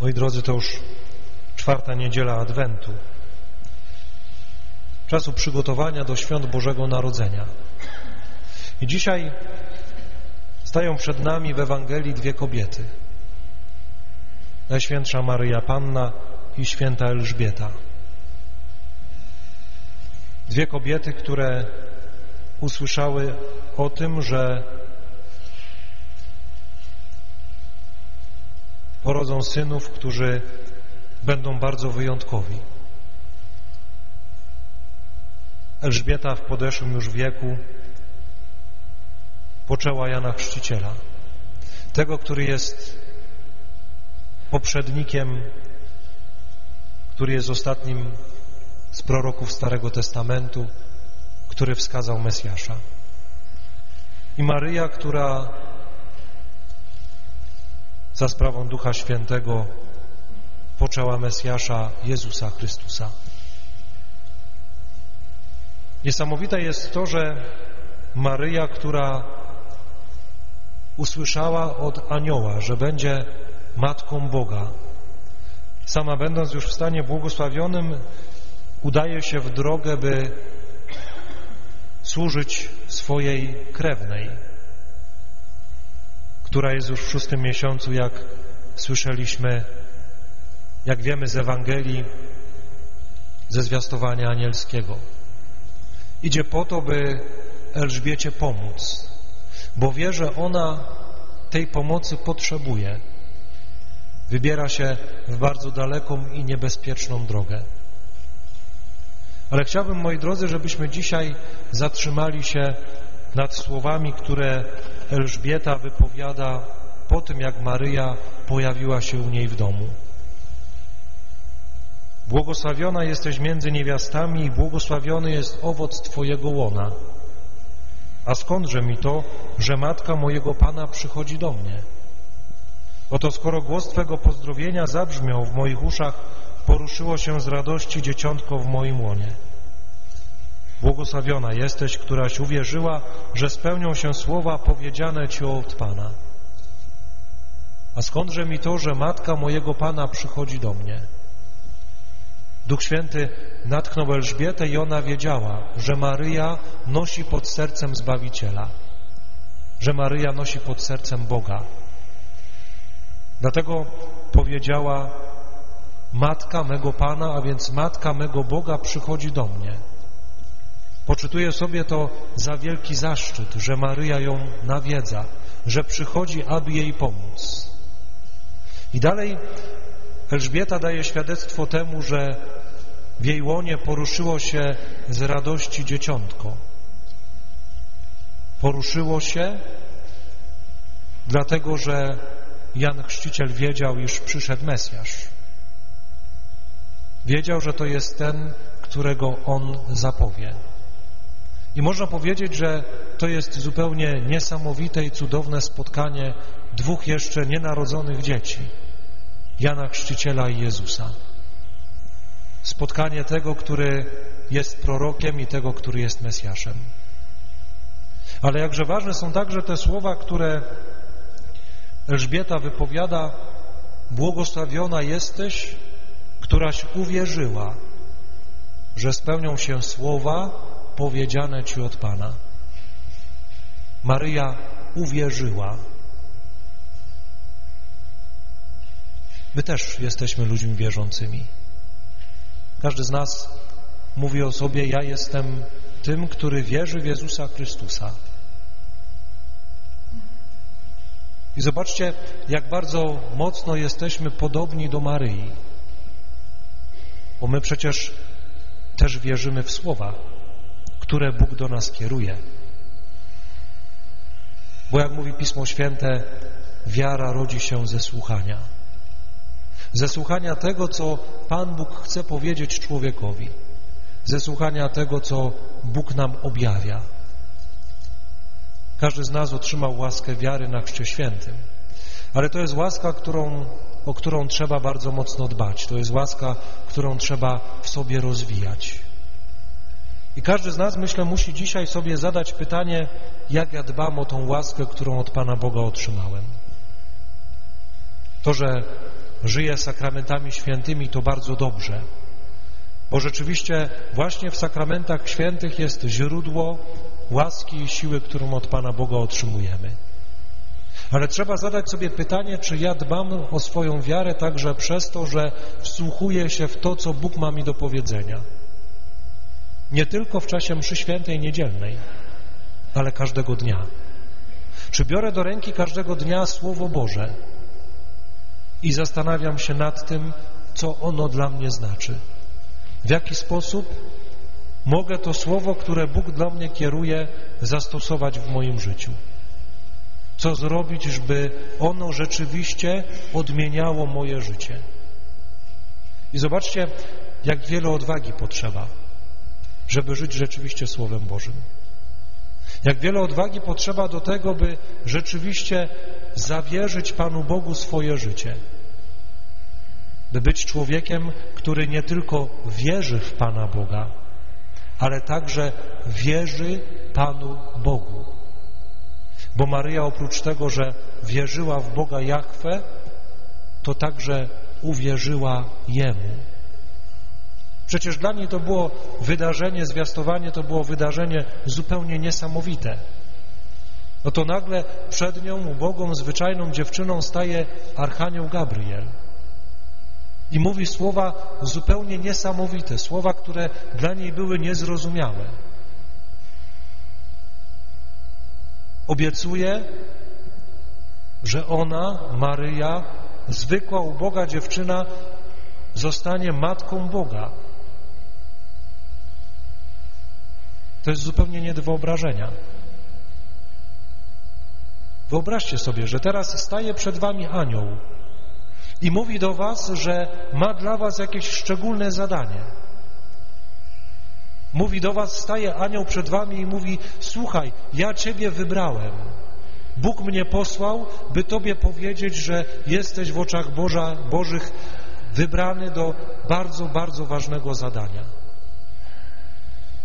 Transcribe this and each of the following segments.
Moi drodzy, to już czwarta niedziela Adwentu, czasu przygotowania do świąt Bożego Narodzenia. I dzisiaj stają przed nami w Ewangelii dwie kobiety. Najświętsza Maryja Panna i święta Elżbieta. Dwie kobiety, które usłyszały o tym, że porodzą synów, którzy będą bardzo wyjątkowi. Elżbieta w podeszłym już wieku poczęła Jana Chrzciciela, tego, który jest poprzednikiem, który jest ostatnim z proroków Starego Testamentu, który wskazał Mesjasza. I Maryja, która za sprawą Ducha Świętego poczęła Mesjasza Jezusa Chrystusa. Niesamowite jest to, że Maryja, która usłyszała od anioła, że będzie Matką Boga, sama będąc już w stanie błogosławionym, udaje się w drogę, by służyć swojej krewnej, która jest już w szóstym miesiącu, jak słyszeliśmy, jak wiemy z Ewangelii, ze zwiastowania anielskiego. Idzie po to, by Elżbiecie pomóc, bo wie, że ona tej pomocy potrzebuje. Wybiera się w bardzo daleką i niebezpieczną drogę. Ale chciałbym, moi drodzy, żebyśmy dzisiaj zatrzymali się nad słowami, które Elżbieta wypowiada po tym, jak Maryja pojawiła się u niej w domu. Błogosławiona jesteś między niewiastami i błogosławiony jest owoc Twojego łona. A skądże mi to, że matka mojego Pana przychodzi do mnie? Oto skoro głos Twego pozdrowienia zabrzmiał w moich uszach, poruszyło się z radości dzieciątko w moim łonie. Błogosławiona jesteś, któraś uwierzyła, że spełnią się słowa powiedziane Ci od Pana. A skądże mi to, że matka mojego Pana przychodzi do mnie? Duch Święty natknął Elżbietę i ona wiedziała, że Maryja nosi pod sercem Zbawiciela, że Maryja nosi pod sercem Boga. Dlatego powiedziała, Matka mego Pana, a więc Matka mego Boga przychodzi do mnie. Poczytuję sobie to za wielki zaszczyt, że Maryja ją nawiedza, że przychodzi, aby jej pomóc. I dalej Elżbieta daje świadectwo temu, że w jej łonie poruszyło się z radości dzieciątko. Poruszyło się dlatego, że Jan Chrzciciel wiedział, iż przyszedł Mesjasz. Wiedział, że to jest ten, którego on zapowie. I można powiedzieć, że to jest zupełnie niesamowite i cudowne spotkanie dwóch jeszcze nienarodzonych dzieci, Jana Chrzciciela i Jezusa. Spotkanie tego, który jest prorokiem i tego, który jest Mesjaszem. Ale jakże ważne są także te słowa, które Elżbieta wypowiada, błogosławiona jesteś, któraś uwierzyła, że spełnią się słowa powiedziane Ci od Pana. Maryja uwierzyła. My też jesteśmy ludźmi wierzącymi. Każdy z nas mówi o sobie, ja jestem tym, który wierzy w Jezusa Chrystusa. I zobaczcie, jak bardzo mocno jesteśmy podobni do Maryi. Bo my przecież też wierzymy w słowa, które Bóg do nas kieruje. Bo jak mówi Pismo Święte, wiara rodzi się ze słuchania. Ze słuchania tego, co Pan Bóg chce powiedzieć człowiekowi. Ze słuchania tego, co Bóg nam objawia. Każdy z nas otrzymał łaskę wiary na Chrzcie Świętym. Ale to jest łaska, którą, o którą trzeba bardzo mocno dbać. To jest łaska, którą trzeba w sobie rozwijać. I każdy z nas, myślę, musi dzisiaj sobie zadać pytanie, jak ja dbam o tą łaskę, którą od Pana Boga otrzymałem. To, że żyje sakramentami świętymi, to bardzo dobrze. Bo rzeczywiście właśnie w sakramentach świętych jest źródło łaski i siły, którą od Pana Boga otrzymujemy. Ale trzeba zadać sobie pytanie, czy ja dbam o swoją wiarę także przez to, że wsłuchuję się w to, co Bóg ma mi do powiedzenia. Nie tylko w czasie mszy świętej niedzielnej, ale każdego dnia. Czy biorę do ręki każdego dnia Słowo Boże i zastanawiam się nad tym, co ono dla mnie znaczy. W jaki sposób mogę to Słowo, które Bóg dla mnie kieruje, zastosować w moim życiu. Co zrobić, żeby ono rzeczywiście odmieniało moje życie. I zobaczcie, jak wiele odwagi potrzeba, żeby żyć rzeczywiście Słowem Bożym. Jak wiele odwagi potrzeba do tego, by rzeczywiście zawierzyć Panu Bogu swoje życie. By być człowiekiem, który nie tylko wierzy w Pana Boga, ale także wierzy Panu Bogu. Bo Maryja oprócz tego, że wierzyła w Boga Jahwe, to także uwierzyła Jemu. Przecież dla niej to było wydarzenie, zwiastowanie to było wydarzenie zupełnie niesamowite. No to nagle przed nią, ubogą, zwyczajną dziewczyną staje Archanioł Gabriel i mówi słowa zupełnie niesamowite, słowa, które dla niej były niezrozumiałe. Obiecuje, że ona, Maryja, zwykła, uboga dziewczyna, zostanie matką Boga. To jest zupełnie nie do wyobrażenia. Wyobraźcie sobie, że teraz staje przed wami anioł i mówi do was, że ma dla was jakieś szczególne zadanie. Mówi do was, staje anioł przed wami i mówi, słuchaj, ja ciebie wybrałem. Bóg mnie posłał, by tobie powiedzieć, że jesteś w oczach Boża, Bożych wybrany do bardzo, bardzo ważnego zadania.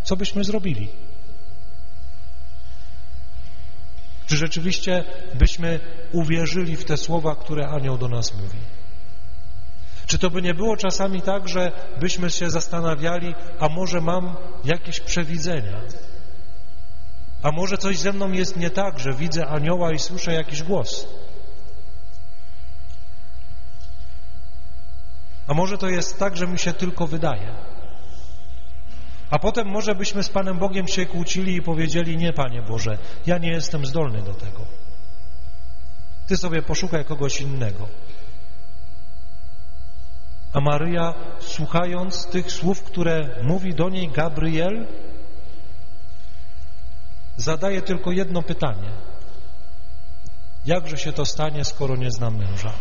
Co byśmy zrobili? Czy rzeczywiście byśmy uwierzyli w te słowa, które anioł do nas mówi? Czy to by nie było czasami tak, że byśmy się zastanawiali, a może mam jakieś przewidzenia? A może coś ze mną jest nie tak, że widzę anioła i słyszę jakiś głos? A może to jest tak, że mi się tylko wydaje? A potem może byśmy z Panem Bogiem się kłócili i powiedzieli, nie Panie Boże, ja nie jestem zdolny do tego. Ty sobie poszukaj kogoś innego. A Maryja, słuchając tych słów, które mówi do niej Gabriel, zadaje tylko jedno pytanie. Jakże się to stanie, skoro nie znam męża?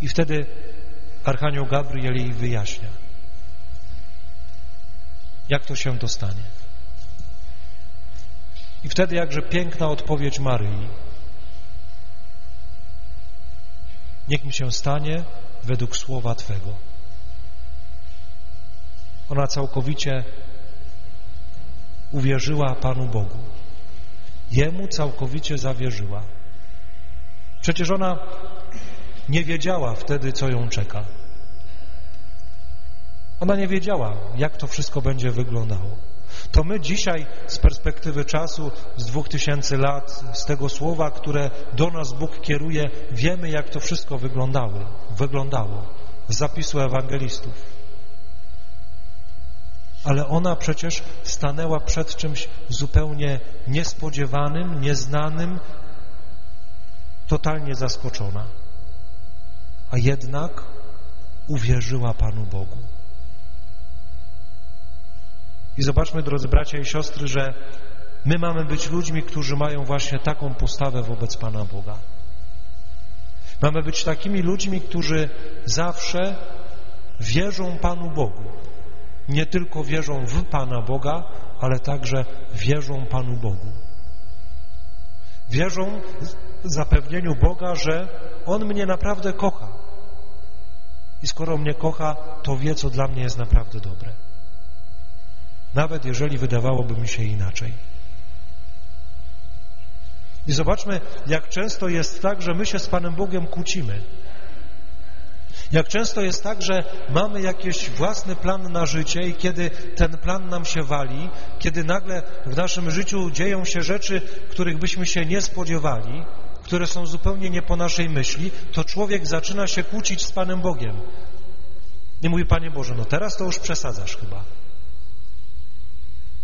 I wtedy Archanioł Gabriel jej wyjaśnia, jak to się dostanie. I wtedy jakże piękna odpowiedź Maryi. Niech mi się stanie według słowa Twego. Ona całkowicie uwierzyła Panu Bogu. Jemu całkowicie zawierzyła. Przecież ona nie wiedziała wtedy, co ją czeka. Ona nie wiedziała, jak to wszystko będzie wyglądało. To my dzisiaj z perspektywy czasu, z dwóch tysięcy lat, z tego słowa, które do nas Bóg kieruje, wiemy, jak to wszystko wyglądało, wyglądało z zapisu ewangelistów. Ale ona przecież stanęła przed czymś zupełnie niespodziewanym, nieznanym, totalnie zaskoczona. A jednak uwierzyła Panu Bogu. I zobaczmy, drodzy bracia i siostry, że my mamy być ludźmi, którzy mają właśnie taką postawę wobec Pana Boga. Mamy być takimi ludźmi, którzy zawsze wierzą Panu Bogu. Nie tylko wierzą w Pana Boga, ale także wierzą Panu Bogu. Wierzą zapewnieniu Boga, że On mnie naprawdę kocha. I skoro mnie kocha, to wie, co dla mnie jest naprawdę dobre nawet jeżeli wydawałoby mi się inaczej. I zobaczmy, jak często jest tak, że my się z Panem Bogiem kłócimy. Jak często jest tak, że mamy jakiś własny plan na życie i kiedy ten plan nam się wali, kiedy nagle w naszym życiu dzieją się rzeczy, których byśmy się nie spodziewali, które są zupełnie nie po naszej myśli, to człowiek zaczyna się kłócić z Panem Bogiem. Nie mówi, Panie Boże, no teraz to już przesadzasz chyba.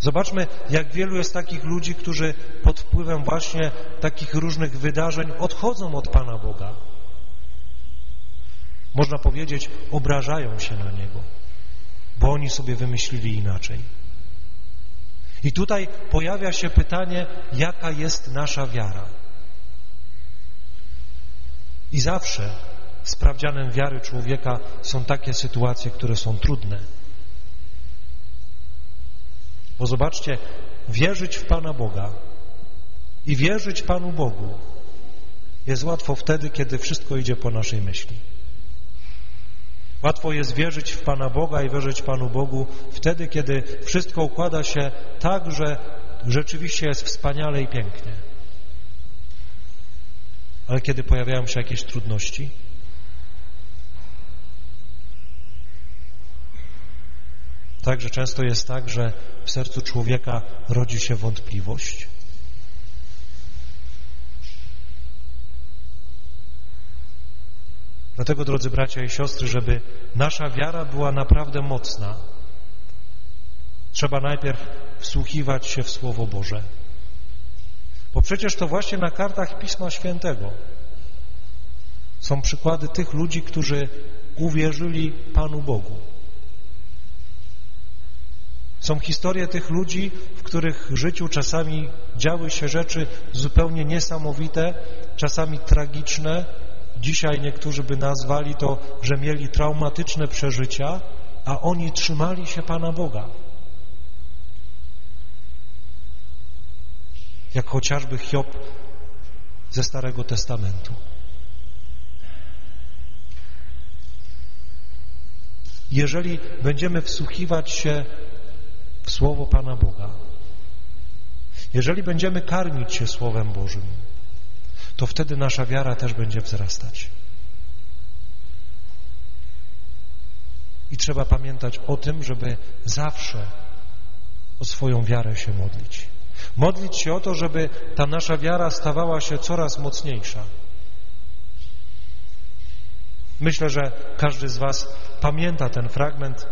Zobaczmy, jak wielu jest takich ludzi, którzy pod wpływem właśnie takich różnych wydarzeń odchodzą od Pana Boga. Można powiedzieć, obrażają się na Niego, bo oni sobie wymyślili inaczej. I tutaj pojawia się pytanie, jaka jest nasza wiara. I zawsze sprawdzianem wiary człowieka są takie sytuacje, które są trudne. Bo zobaczcie, wierzyć w Pana Boga i wierzyć Panu Bogu jest łatwo wtedy, kiedy wszystko idzie po naszej myśli. Łatwo jest wierzyć w Pana Boga i wierzyć Panu Bogu wtedy, kiedy wszystko układa się tak, że rzeczywiście jest wspaniale i pięknie. Ale kiedy pojawiają się jakieś trudności, Także często jest tak, że w sercu człowieka rodzi się wątpliwość. Dlatego, drodzy bracia i siostry, żeby nasza wiara była naprawdę mocna, trzeba najpierw wsłuchiwać się w Słowo Boże. Bo przecież to właśnie na kartach Pisma Świętego są przykłady tych ludzi, którzy uwierzyli Panu Bogu. Są historie tych ludzi, w których życiu czasami działy się rzeczy zupełnie niesamowite, czasami tragiczne. Dzisiaj niektórzy by nazwali to, że mieli traumatyczne przeżycia, a oni trzymali się Pana Boga. Jak chociażby Hiob ze Starego Testamentu. Jeżeli będziemy wsłuchiwać się w Słowo Pana Boga, jeżeli będziemy karmić się Słowem Bożym, to wtedy nasza wiara też będzie wzrastać. I trzeba pamiętać o tym, żeby zawsze o swoją wiarę się modlić. Modlić się o to, żeby ta nasza wiara stawała się coraz mocniejsza. Myślę, że każdy z Was pamięta ten fragment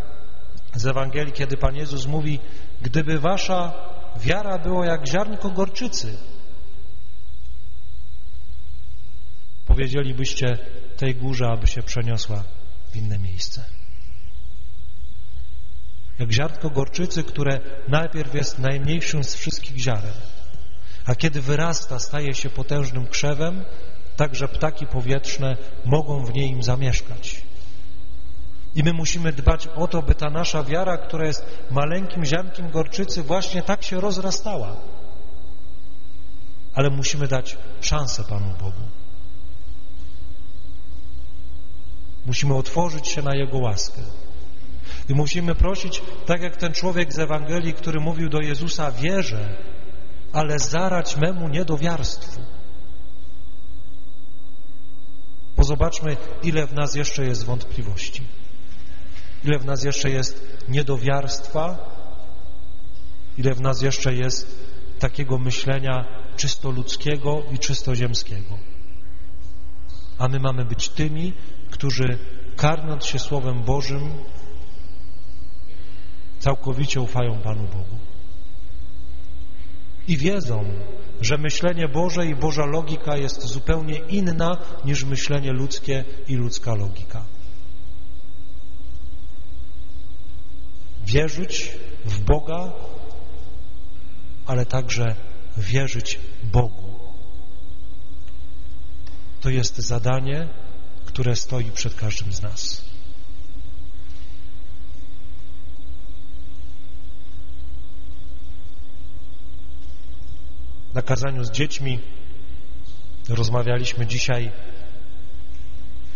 z Ewangelii, kiedy Pan Jezus mówi, gdyby wasza wiara była jak ziarnko gorczycy, powiedzielibyście tej górze, aby się przeniosła w inne miejsce. Jak ziarnko gorczycy, które najpierw jest najmniejszym z wszystkich ziaren, a kiedy wyrasta, staje się potężnym krzewem, tak że ptaki powietrzne mogą w niej zamieszkać. I my musimy dbać o to, by ta nasza wiara, która jest maleńkim ziarnkiem gorczycy, właśnie tak się rozrastała. Ale musimy dać szansę Panu Bogu. Musimy otworzyć się na Jego łaskę. I musimy prosić, tak jak ten człowiek z Ewangelii, który mówił do Jezusa, wierzę, ale zarać memu niedowiarstwu. Pozobaczmy, ile w nas jeszcze jest wątpliwości. Ile w nas jeszcze jest niedowiarstwa, ile w nas jeszcze jest takiego myślenia czysto ludzkiego i czysto ziemskiego. A my mamy być tymi, którzy karmiąc się Słowem Bożym całkowicie ufają Panu Bogu. I wiedzą, że myślenie Boże i Boża logika jest zupełnie inna niż myślenie ludzkie i ludzka logika. Wierzyć w Boga, ale także wierzyć Bogu. To jest zadanie, które stoi przed każdym z nas. Na kazaniu z dziećmi rozmawialiśmy dzisiaj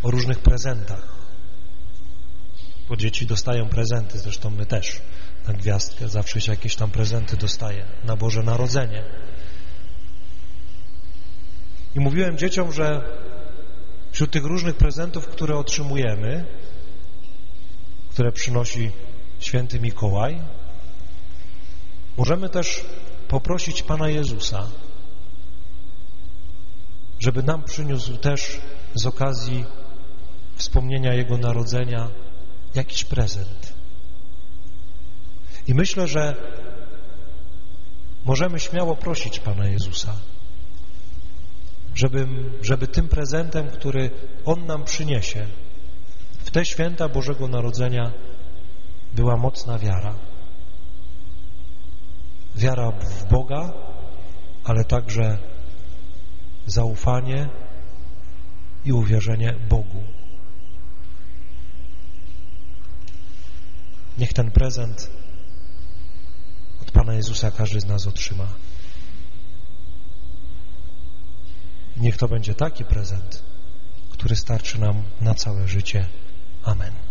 o różnych prezentach bo dzieci dostają prezenty, zresztą my też na gwiazdkę zawsze się jakieś tam prezenty dostaje na Boże Narodzenie. I mówiłem dzieciom, że wśród tych różnych prezentów, które otrzymujemy, które przynosi święty Mikołaj, możemy też poprosić Pana Jezusa, żeby nam przyniósł też z okazji wspomnienia Jego narodzenia jakiś prezent. I myślę, że możemy śmiało prosić Pana Jezusa, żeby, żeby tym prezentem, który On nam przyniesie w te święta Bożego Narodzenia była mocna wiara. Wiara w Boga, ale także zaufanie i uwierzenie Bogu. Niech ten prezent od Pana Jezusa każdy z nas otrzyma. Niech to będzie taki prezent, który starczy nam na całe życie. Amen.